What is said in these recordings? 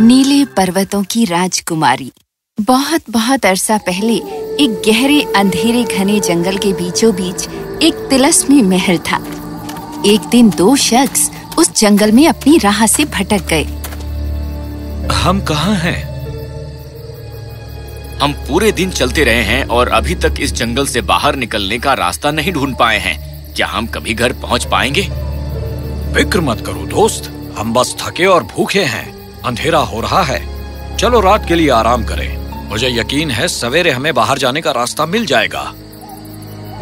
नीले पर्वतों की राजकुमारी। बहुत बहुत अरसा पहले एक गहरे अंधेरे घने जंगल के बीचों बीच एक तिलस्मी महल था। एक दिन दो शख्स उस जंगल में अपनी राह से भटक गए। हम कहाँ हैं? हम पूरे दिन चलते रहे हैं और अभी तक इस जंगल से बाहर निकलने का रास्ता नहीं ढूंढ पाए हैं। क्या हम कभी घर पहुँच पाएँगे? फ़िक्र मत करो दोस्त। हम बस थके और भूखे हैं। अंधेरा हो रहा है। चलो रात के लिए आराम करें। मुझे यकीन है सवेरे हमें बाहर जाने का रास्ता मिल जाएगा।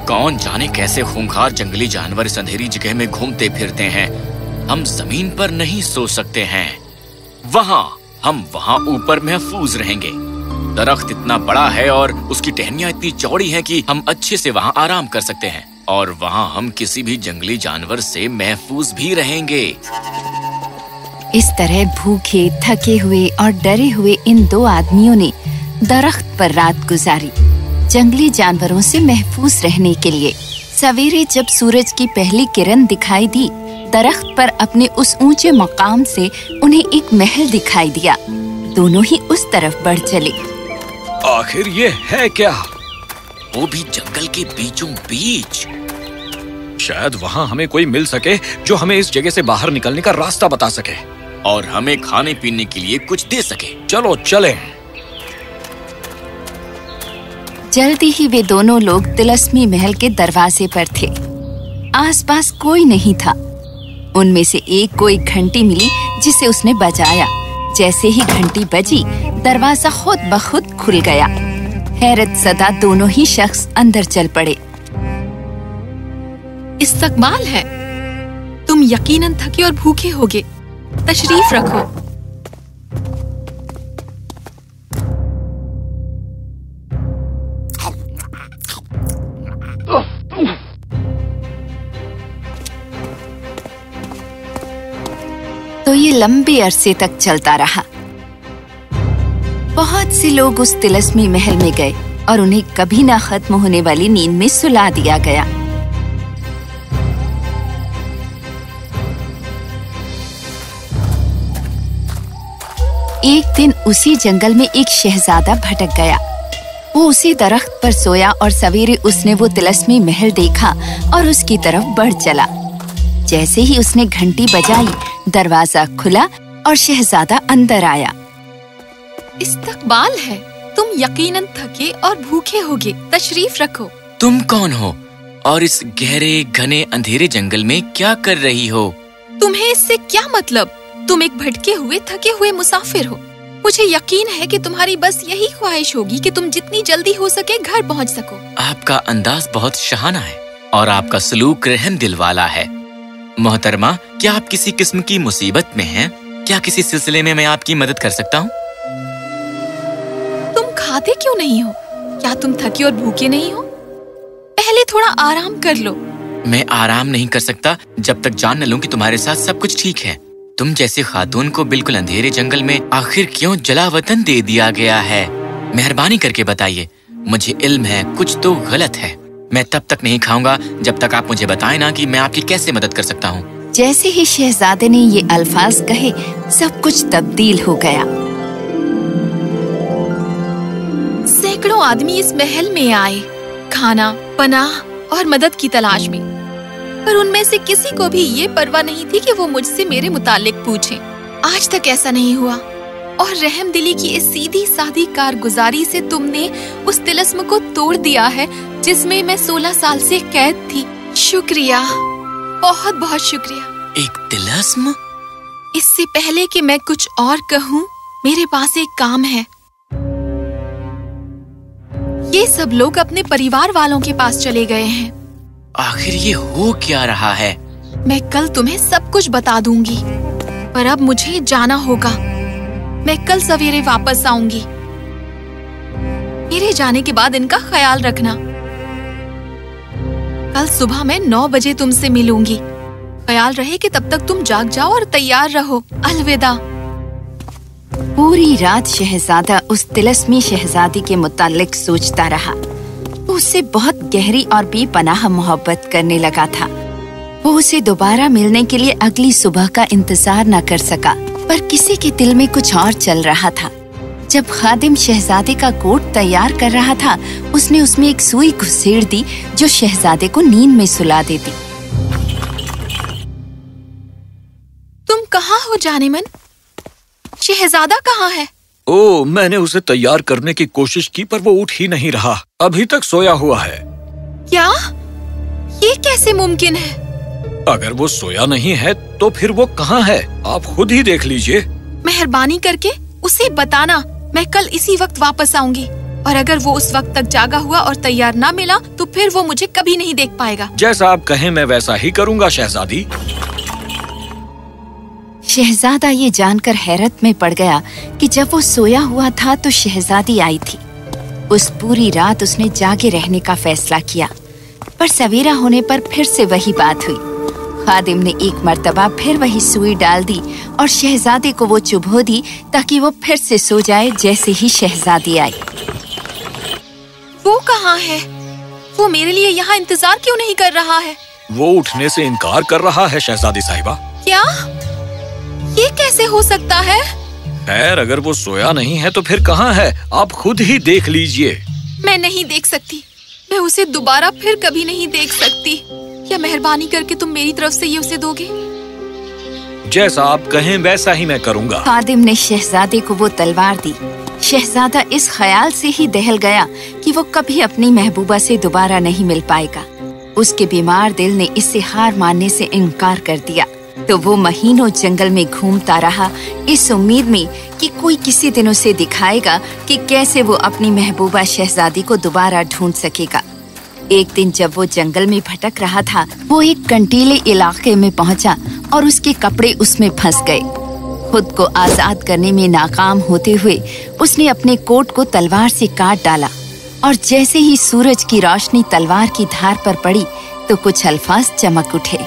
कौन जाने कैसे खूंखार जंगली जानवर इस अंधेरी जगह में घूमते फिरते हैं? हम ज़मीन पर नहीं सो सकते हैं। वहाँ, हम वहाँ ऊपर महफूज रहेंगे। दरख्त इतना बड़ा है और उसकी टहनियाँ इतनी चौड़ी हैं कि हम अच्छे से वहाँ आराम कर सकते हैं। और वहाँ हम किसी भी जंगली जानवर से महफूज भी रहेंगे। इस तरह भूखे, थके हुए और डरे हुए इन दो आदमियों ने दरख्त पर रात गुजारी, जंगली जानवरों से महफूज रहने के लिए। सवेरे जब सूरज की पहली किरण दिखाई दी, दरख्त पर अपने उस ऊँचे मकाम से उन्हें एक महल दिखाई दिया। दोनों ही उस तरफ़ बढ़ चले। आखिर ये है क्या? वो भी जंगल के बीचों बीच शायद वहाँ हमें कोई मिल सके जो हमें इस जगह से बाहर निकलने का रास्ता बता सके। और हमें खाने पीने के लिए कुछ दे सके। चलो चलें। जल्दी ही वे दोनों लोग तिलस्मी महल के दरवाजे पर थे। आसपास कोई नहीं था। उनमें से एक को एक घंटी मिली जिसे उसने बजाया। जैसे ही घंटी बजी दरवाज़ा खुद ब खुद खुल गया। हैरत सदा दोनों ही शख्स अंदर चल पड़े। इस्तकबाल है। तुम यकीनन थके और भूखे होगे। तशरीफ़ रखो। तो ये लंबे अरसे तक चलता रहा। बहुत से लोग उस तिलस्मी महल में गए और उन्हें कभी ना खत्म होने वाली नींद में सुला दिया गया। एक दिन उसी जंगल में एक शहजादा भटक गया। वो उसी दरख्त पर सोया और सवेरे उसने वो तिलस्मी महल देखा और उसकी तरफ़ बढ़ चला। जैसे ही उसने घंटी बजाई दरवाज़ा खुला और शहजादा अंदर आया। इस्तकबाल है। तुम यकीनन थके और भूखे होगे। तशरीफ़ रखो। तुम कौन हो? और इस गहरे घने अंधेरे जंगल में क्या कर रही हो? तुम्हें इससे क्या मतलब? तुम एक भटके हुए थके हुए मुसाफिर हो। मुझे यकीन है कि तुम्हारी बस यही ख्वाहिश होगी कि तुम जितनी जल्दी हो सके घर पहुँच सको। आपका अंदाज बहुत शहाना है और आपका सलूक रहम दिल वाला है। मोहतरमा क्या आप किसी किस्म की मुसीबत में हैं? क्या किसी सिलसिले में मैं आपकी मदद कर सकता हूँ? तुम खाते क्यों नहीं हो? क्या तुम थके और भूखे नहीं हो? पहले थोड़ा आराम कर लो। मैं आराम नहीं कर सकता जब तक जान न लूँ कि तुम्हारे साथ सब कुछ ठीक है। तुम जैसी खातून को बिल्कुल अंधेरे जंगल में आखिर क्यों जला वतन दे दिया गया है? मेहरबानी करके बताइए। मुझे इल्म है, कुछ तो गलत है। मैं तब तक नहीं खाऊँगा जब तक आप मुझे बताएँ ना कि मैं आपकी कैसे मदद कर सकता हूँ। जैसे ही शहजादे ने ये अल्फाज कहे, सब कुछ तब्दील हो गया। सैकड़ों आदमी इस महल में आए। खाना, पनाह और मदद की तलाश में। पर उनमें से किसी को भी ये परवाह नहीं थी कि वो मुझसे मेरे मुतालिक पूछें। आज तक ऐसा नहीं हुआ। और रहम दिली की इस सीधी सादी कारगुजारी से तुमने उस तिलस्म को तोड़ दिया है जिसमें मैं सोलह साल से कैद थी। शुक्रिया। बहुत बहुत शुक्रिया। एक तिलस्म? इससे पहले कि मैं कुछ और कहूँ मेरे पास एक काम है। ये सब लोग अपने परिवार वालों के पास चले गए हैं। आखिर ये हो क्या रहा है? मैं कल तुम्हें सब कुछ बता दूँगी पर अब मुझे जाना होगा। मैं कल सवेरे वापस आऊँगी। मेरे जाने के बाद इनका ख्याल रखना। कल सुबह मैं नौ बजे तुमसे मिलूँगी। ख्याल रहे कि तब तक तुम जाग जाओ और तैयार रहो। अलविदा। पूरी रात शहजादा उस तिलस्मी शहजादी के मुतालिक सोचता रहा। उससे बहुत गहरी और बेपनाह मोहब्बत करने लगा था। वो उसे दोबारा मिलने के लिए अगली सुबह का इंतज़ार न कर सका, पर किसी के दिल में कुछ और चल रहा था। जब खादिम शहजादे का कोट तैयार कर रहा था, उसने उसमें एक सुई घुसेड़ दी जो शहजादे को नींद में सुला देती। तुम कहाँ हो जाने मन? शहजादा कहाँ है? ओ मैंने उसे तैयार करने की कोशिश की पर वो उठ ही नहीं रहा। अभी तक सोया हुआ है। क्या? ये कैसे मुमकिन है? अगर वो सोया नहीं है तो फिर वो कहाँ है? आप खुद ही देख लीजिए। मेहरबानी करके उसे बताना। मैं कल इसी वक्त वापस आऊँगी। और अगर वो उस वक्त तक जागा हुआ और तैयार ना मिला तो फिर वो मुझे कभी नहीं देख पाएगा। जैसा आप कहें मैं वैसा ही करूँगा शहजादी। शहजादा ये जानकर हैरत में पड़ गया कि जब वो सोया हुआ था तो शहजादी आई थी। उस पूरी रात उसने जागे रहने का फैसला किया पर सवेरा होने पर फिर से वही बात हुई। खादिम ने एक मर्तबा फिर वही सुई डाल दी और शहजादे को वो चुभो दी ताकि वो फिर से सो जाए जैसे ही शहजादी आई। वो कहाँ है? वो मेरे लिए यहाँ इंतज़ार क्यों नहीं कर रहा है? वो उठने से इनकार कर रहा है शहजादी साहिबा। क्या? ये कैसे हो सकता है? खैर अगर वो सोया नहीं है तो फिर कहाँ है? आप खुद ही देख लीजिए। मैं नहीं देख सकती। मैं उसे दोबारा फिर कभी नहीं देख सकती। क्या मेहरबानी करके तुम मेरी तरफ़ से ये उसे दोगे? जैसा आप कहें वैसा ही मैं करूँगा। खादिम ने शहजादे को वो तलवार दी। शहजादा इस ख्याल से ही दहल गया कि वो कभी अपनी महबूबा से दोबारा नहीं मिल पाएगा। उसके बीमार दिल ने इससे हार मानने से इनकार कर दिया। तो वो महीनों जंगल में घूमता रहा, इस उम्मीद में कि कोई किसी दिन उसे दिखाएगा कि कैसे वो अपनी महबूबा शहजादी को दोबारा ढूंढ सकेगा। एक दिन जब वो जंगल में भटक रहा था, वो एक कंटीले इलाके में पहुँचा और उसके कपड़े उसमें फंस गए। खुद को आज़ाद करने में नाकाम होते हुए उसने अपने कोट को तलवार से काट डाला और जैसे ही सूरज की रोशनी तलवार की धार पर पड़ी तो कुछ अल्फाज चमक उठे।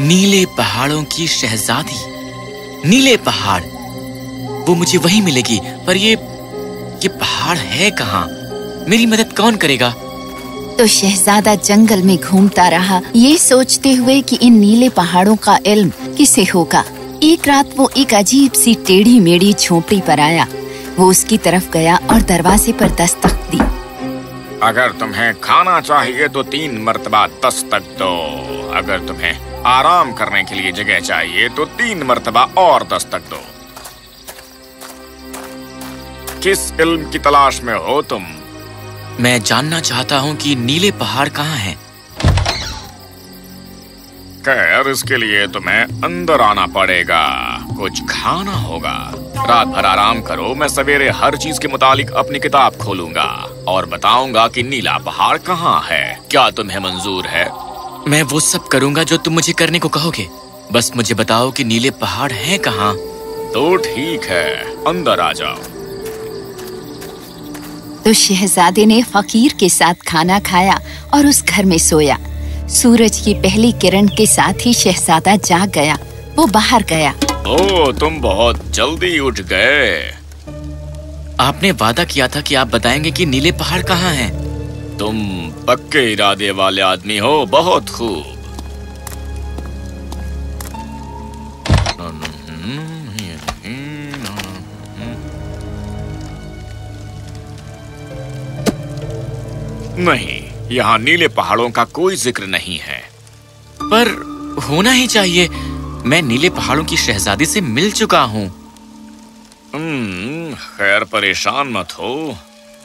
नीले पहाड़ों की शहजादी। नीले पहाड़। वो मुझे वही मिलेगी पर ये ये पहाड़ है कहाँ? मेरी मदद कौन करेगा? तो शहजादा जंगल में घूमता रहा ये सोचते हुए कि इन नीले पहाड़ों का इल्म किसे होगा। एक रात वो एक अजीब सी टेढ़ी मेढ़ी झोपड़ी पर आया। वो उसकी तरफ़ गया और दरवाजे पर दस्तक दी। अगर तुम्हें खाना चाहिए तो तीन मर्तबा दस्तक दो। अगर तुम्हें आराम करने के लिए जगह चाहिए तो तीन मर्तबा और दस्तक दो। किस इल्म की तलाश में हो तुम? मैं जानना चाहता हूँ कि नीले पहाड़ कहाँ हैं? खैर इसके लिए तुम्हें अंदर आना पड़ेगा कुछ खाना होगा। रात भर आराम करो मैं सवेरे हर चीज़ के मुतालिक अपनी किताब खोलूँगा और बताऊँगा कि नीला पहाड़ कहाँ है क्या तुम्हें मंजूर है। मैं वो सब करूँगा जो तुम मुझे करने को कहोगे। बस मुझे बताओ कि नीले पहाड़ हैं कहाँ? तो ठीक है अंदर आ जाओ। तो शहजादे ने फकीर के साथ खाना खाया और उस घर में सोया। सूरज की पहली किरण के साथ ही शहजादा जाग गया वो बाहर गया। ओ तुम बहुत जल्दी उठ गए। आपने वादा किया था कि आप बताएँगे कि नीले पहाड़ कहाँ हैं। तुम पक्के इरादे वाले आदमी हो बहुत खूब। नहीं यहाँ नीले पहाड़ों का कोई ज़िक्र नहीं है। पर होना ही चाहिए मैं नीले पहाड़ों की शहजादी से मिल चुका हूँ। हम्म, खैर परेशान मत हो।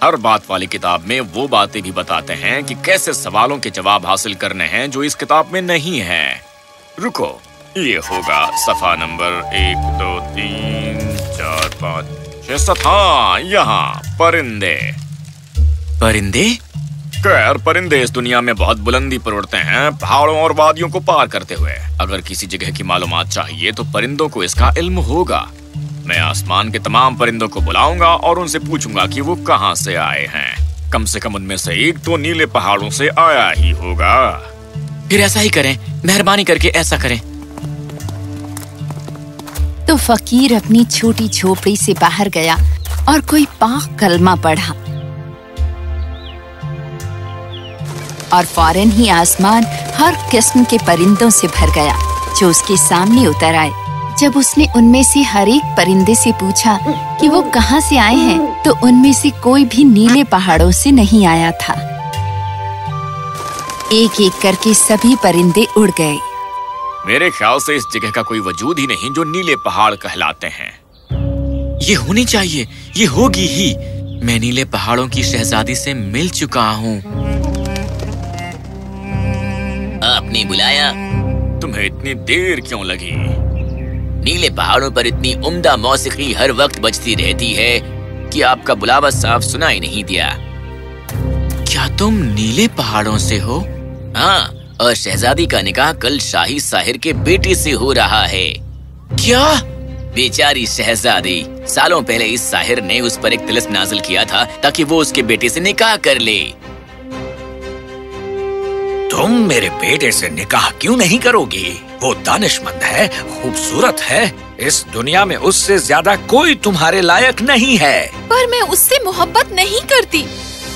हर बात वाली किताब में वो बातें भी बताते हैं कि कैसे सवालों के जवाब हासिल करने हैं जो इस किताब में नहीं है। रुको ये होगा सफ़ा नंबर एक दो तीन चार पाँच छह सात। हाँ यहाँ परिंदे। परिंदे? खैर परिंदे इस दुनिया में बहुत बुलंदी पर उड़ते हैं पहाड़ों और वादियों को पार करते हुए। अगर किसी जगह की मालूमात चाहिए तो परिंदों को इसका इल्म होगा। मैं आसमान के तमाम परिंदों को बुलाऊँगा और उनसे पूछूँगा कि वो कहाँ से आए हैं। कम से कम उनमें से एक तो नीले पहाड़ों से आया ही होगा। फिर ऐसा ही करें। मेहरबानी करके ऐसा करें। तो फकीर अपनी छोटी झोपड़ी से बाहर गया और कोई पाक कलमा पढ़ा। और फ़ौरन ही आसमान हर किस्म के परिंदों से भर गया जो उसके सामने उतर आए। जब उसने उनमें से हर एक परिंदे से पूछा कि वो कहाँ से आए हैं, तो उनमें से कोई भी नीले पहाड़ों से नहीं आया था। एक एक करके सभी परिंदे उड़ गए। मेरे ख्याल से इस जगह का कोई वजूद ही नहीं जो नीले पहाड़ कहलाते हैं। ये होनी चाहिए ये होगी ही। मैं नीले पहाड़ों की शहजादी से मिल चुका हूँ। आपने बुलाया? तुम्हें इतनी देर क्यों लगी? नीले पहाड़ों पर इतनी उम्दा मौसीकी हर वक्त बजती रहती है कि आपका बुलावा साफ़ सुनाई नहीं दिया। क्या तुम नीले पहाड़ों से हो? हाँ और शहजादी का निकाह कल शाही साहिर के बेटे से हो रहा है। क्या? बेचारी शहजादी सालों पहले इस साहिर ने उस पर एक तिलस्म नाजिल किया था ताकि वो उसके बेटे से निकाह कर ले। तुम मेरे बेटे से निकाह क्यों नहीं करोगी? वो दानिशमंद है खूबसूरत है। इस दुनिया में उससे ज़्यादा कोई तुम्हारे लायक नहीं है। पर मैं उससे मोहब्बत नहीं करती।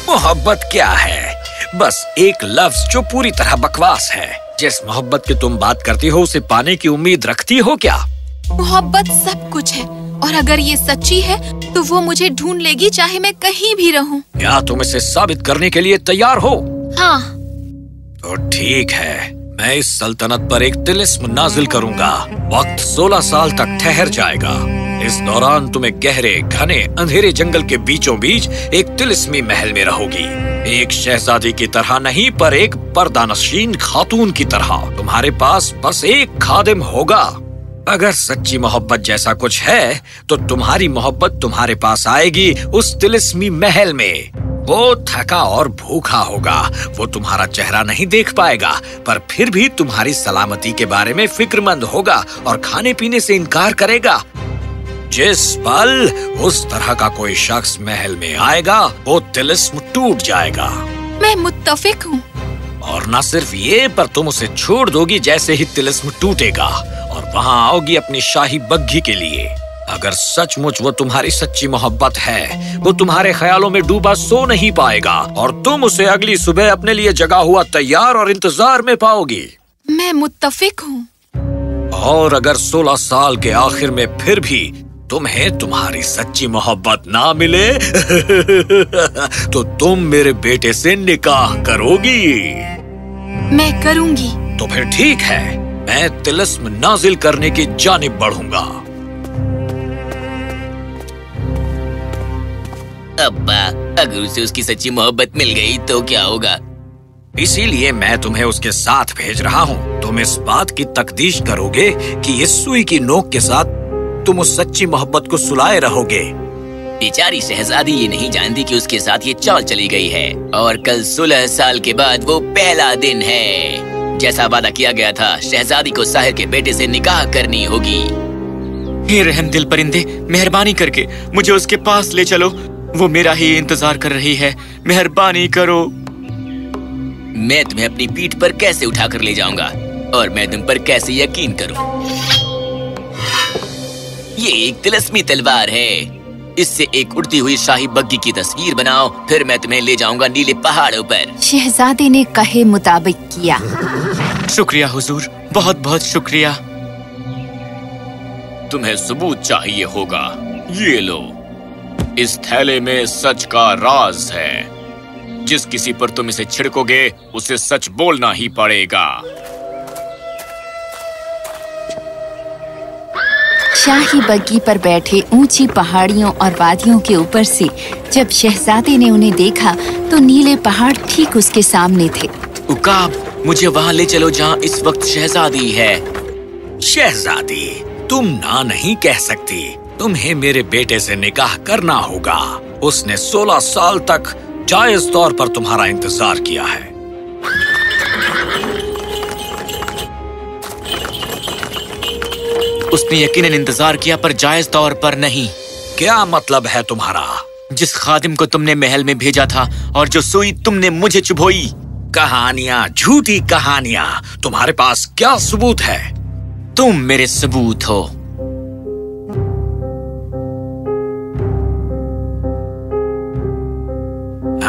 मोहब्बत क्या है? बस एक लफ्ज जो पूरी तरह बकवास है। जिस मोहब्बत की तुम बात करती हो उसे पाने की उम्मीद रखती हो क्या? मोहब्बत सब कुछ है और अगर ये सच्ची है तो वो मुझे ढूंढ लेगी चाहे मैं कहीं भी रहूँ। क्या तुम इसे साबित करने के लिए तैयार हो? हाँ। तो ठीक है। मैं इस सल्तनत पर एक तिलिस्म नाजिल करूँगा। वक्त 16 साल तक ठहर जाएगा। इस दौरान तुम्हें गहरे, घने, अंधेरे जंगल के बीचों बीच एक तिलिस्मी महल में रहोगी। एक शहजादी की तरह नहीं, पर एक पर्दानशीन खातून की तरह। तुम्हारे पास बस एक खादिम होगा। अगर सच्ची मोहब्बत जैसा कुछ है तो तुम्हारी मोहब्बत तुम्हारे पास आएगी उस तिलिस्मी महल में। वो थका और भूखा होगा। वो तुम्हारा चेहरा नहीं देख पाएगा पर फिर भी तुम्हारी सलामती के बारे में फिक्रमंद होगा और खाने पीने से इनकार करेगा। जिस पल उस तरह का कोई शख्स महल में आएगा वो तिलिस्म टूट जाएगा। मैं मुत्तफिक हूँ। और न सिर्फ़ ये पर तुम उसे छोड़ दोगी जैसे ही तिलिस्म टूटेगा। और वहाँ आओगी अपनी शाही बग्घी के लिए। अगर सचमुच वो तुम्हारी सच्ची मोहब्बत है वो तुम्हारे ख्यालों में डूबा सो नहीं पाएगा और तुम उसे अगली सुबह अपने लिए जगा हुआ तैयार और इंतज़ार में पाओगी। मैं मुत्तफिक हूँ। और अगर 16 साल के आखिर में फिर भी तुम्हें तुम्हारी सच्ची मोहब्बत ना मिले तो तुम मेरे बेटे से निकाह करोगी। मैं करूँगी। तो फिर ठीक है मैं तिलस्म नाजिल करने की जानिब बढ़ूँगा। अब्बा अगर उसे उसकी सच्ची मोहब्बत मिल गई तो क्या होगा? इसीलिए मैं तुम्हें उसके साथ भेज रहा हूँ। तुम इस बात की तकदीश करोगे कि इस सुई की नोक के साथ तुम उस सच्ची मोहब्बत को सुलाए रहोगे। बेचारी शहजादी ये नहीं जानती कि उसके साथ ये चाल चली गई है और कल सोलह साल के बाद वो पहला दिन है। जैसा वादा किया गया था शहजादी को साहिर के बेटे से निकाह करनी होगी। हे रहम दिल परिंदे मेहरबानी करके मुझे उसके पास ले चलो। वो मेरा ही इंतज़ार कर रही है। मेहरबानी करो। मैं तुम्हें अपनी पीठ पर कैसे उठा कर ले जाऊँगा? और मैं तुम पर कैसे यकीन करूँ? ये एक तिलस्मी तलवार है। इससे एक उड़ती हुई शाही बग्गी की तस्वीर बनाओ फिर मैं तुम्हें ले जाऊँगा नीले पहाड़ों पर। शहजादे ने कहे मुताबिक किया। शुक्रिया हुजूर बहुत बहुत शुक्रिया। तुम्हें सबूत चाहिए होगा। ये लो। इस थैले में सच का राज है। जिस किसी पर तुम इसे छिड़कोगे उसे सच बोलना ही पड़ेगा। शाही बग्गी पर बैठे ऊँची पहाड़ियों और वादियों के ऊपर से जब शहजादे ने उन्हें देखा तो नीले पहाड़ ठीक उसके सामने थे। उकाब मुझे वहाँ ले चलो जहाँ इस वक्त शहजादी है। शहजादी तुम ना नहीं कह सकती। तुम्हें मेरे बेटे से निकाह करना होगा। उसने 16 साल तक जायज़ तौर पर तुम्हारा इंतज़ार किया है। उसने यकीनन इंतज़ार किया पर जायज़ तौर पर नहीं। क्या मतलब है तुम्हारा? जिस खादिम को तुमने महल में भेजा था और जो सुई तुमने मुझे चुभोई। कहानियाँ झूठी कहानियाँ तुम्हारे पास क्या सबूत है? तुम मेरे सबूत हो।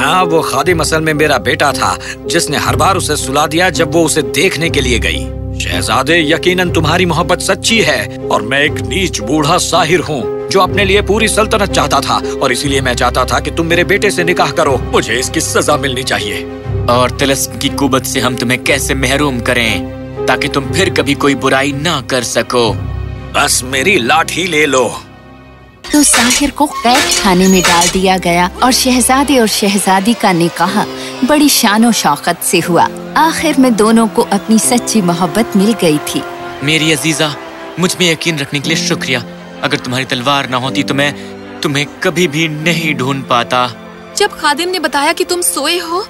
हाँ वो खादिम असल में मेरा बेटा था जिसने हर बार उसे सुला दिया जब वो उसे देखने के लिए गई। शहजादे यकीनन तुम्हारी मोहब्बत सच्ची है और मैं एक नीच बूढ़ा साहिर हूँ जो अपने लिए पूरी सल्तनत चाहता था और इसीलिए मैं चाहता था कि तुम मेरे बेटे से निकाह करो। मुझे इसकी सजा मिलनी चाहिए। और तिलस्म की कुबत से हम तुम्हें कैसे महरूम करें ताकि तुम फिर कभी कोई बुराई ना कर सको। बस मेरी लाठी ले लो। तो साहिर को कैद खाने में डाल दिया गया और शहजादे और शहजादी का निकाह बड़ी शान शौकत से हुआ। आखिर में दोनों को अपनी सच्ची मोहब्बत मिल गई थी। मेरी अजीजा मुझमें यकीन रखने के लिए शुक्रिया। अगर तुम्हारी तलवार ना होती तो मैं तुम्हें कभी भी नहीं ढूंढ पाता। जब खादिम ने बताया कि तुम सोए हो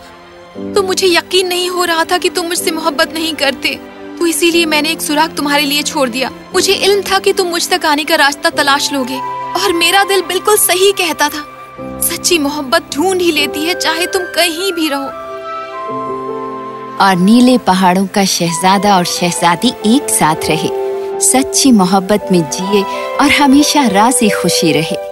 तो मुझे यकीन नहीं हो रहा था कि तुम मुझसे मोहब्बत नहीं करते। तो इसीलिए मैंने एक सुराग तुम्हारे लिए छोड़ दिया। मुझे इल्म था कि तुम मुझ तक आने का रास्ता तलाश लोगे। और मेरा दिल बिल्कुल सही कहता था। सच्ची मोहब्बत ढूंढ ही लेती है, चाहे तुम कहीं भी रहो। और नीले पहाड़ों का शहजादा और शहजादी एक साथ रहे। सच्ची मोहब्बत में जिए और हमेशा राज़ी खुशी रहे।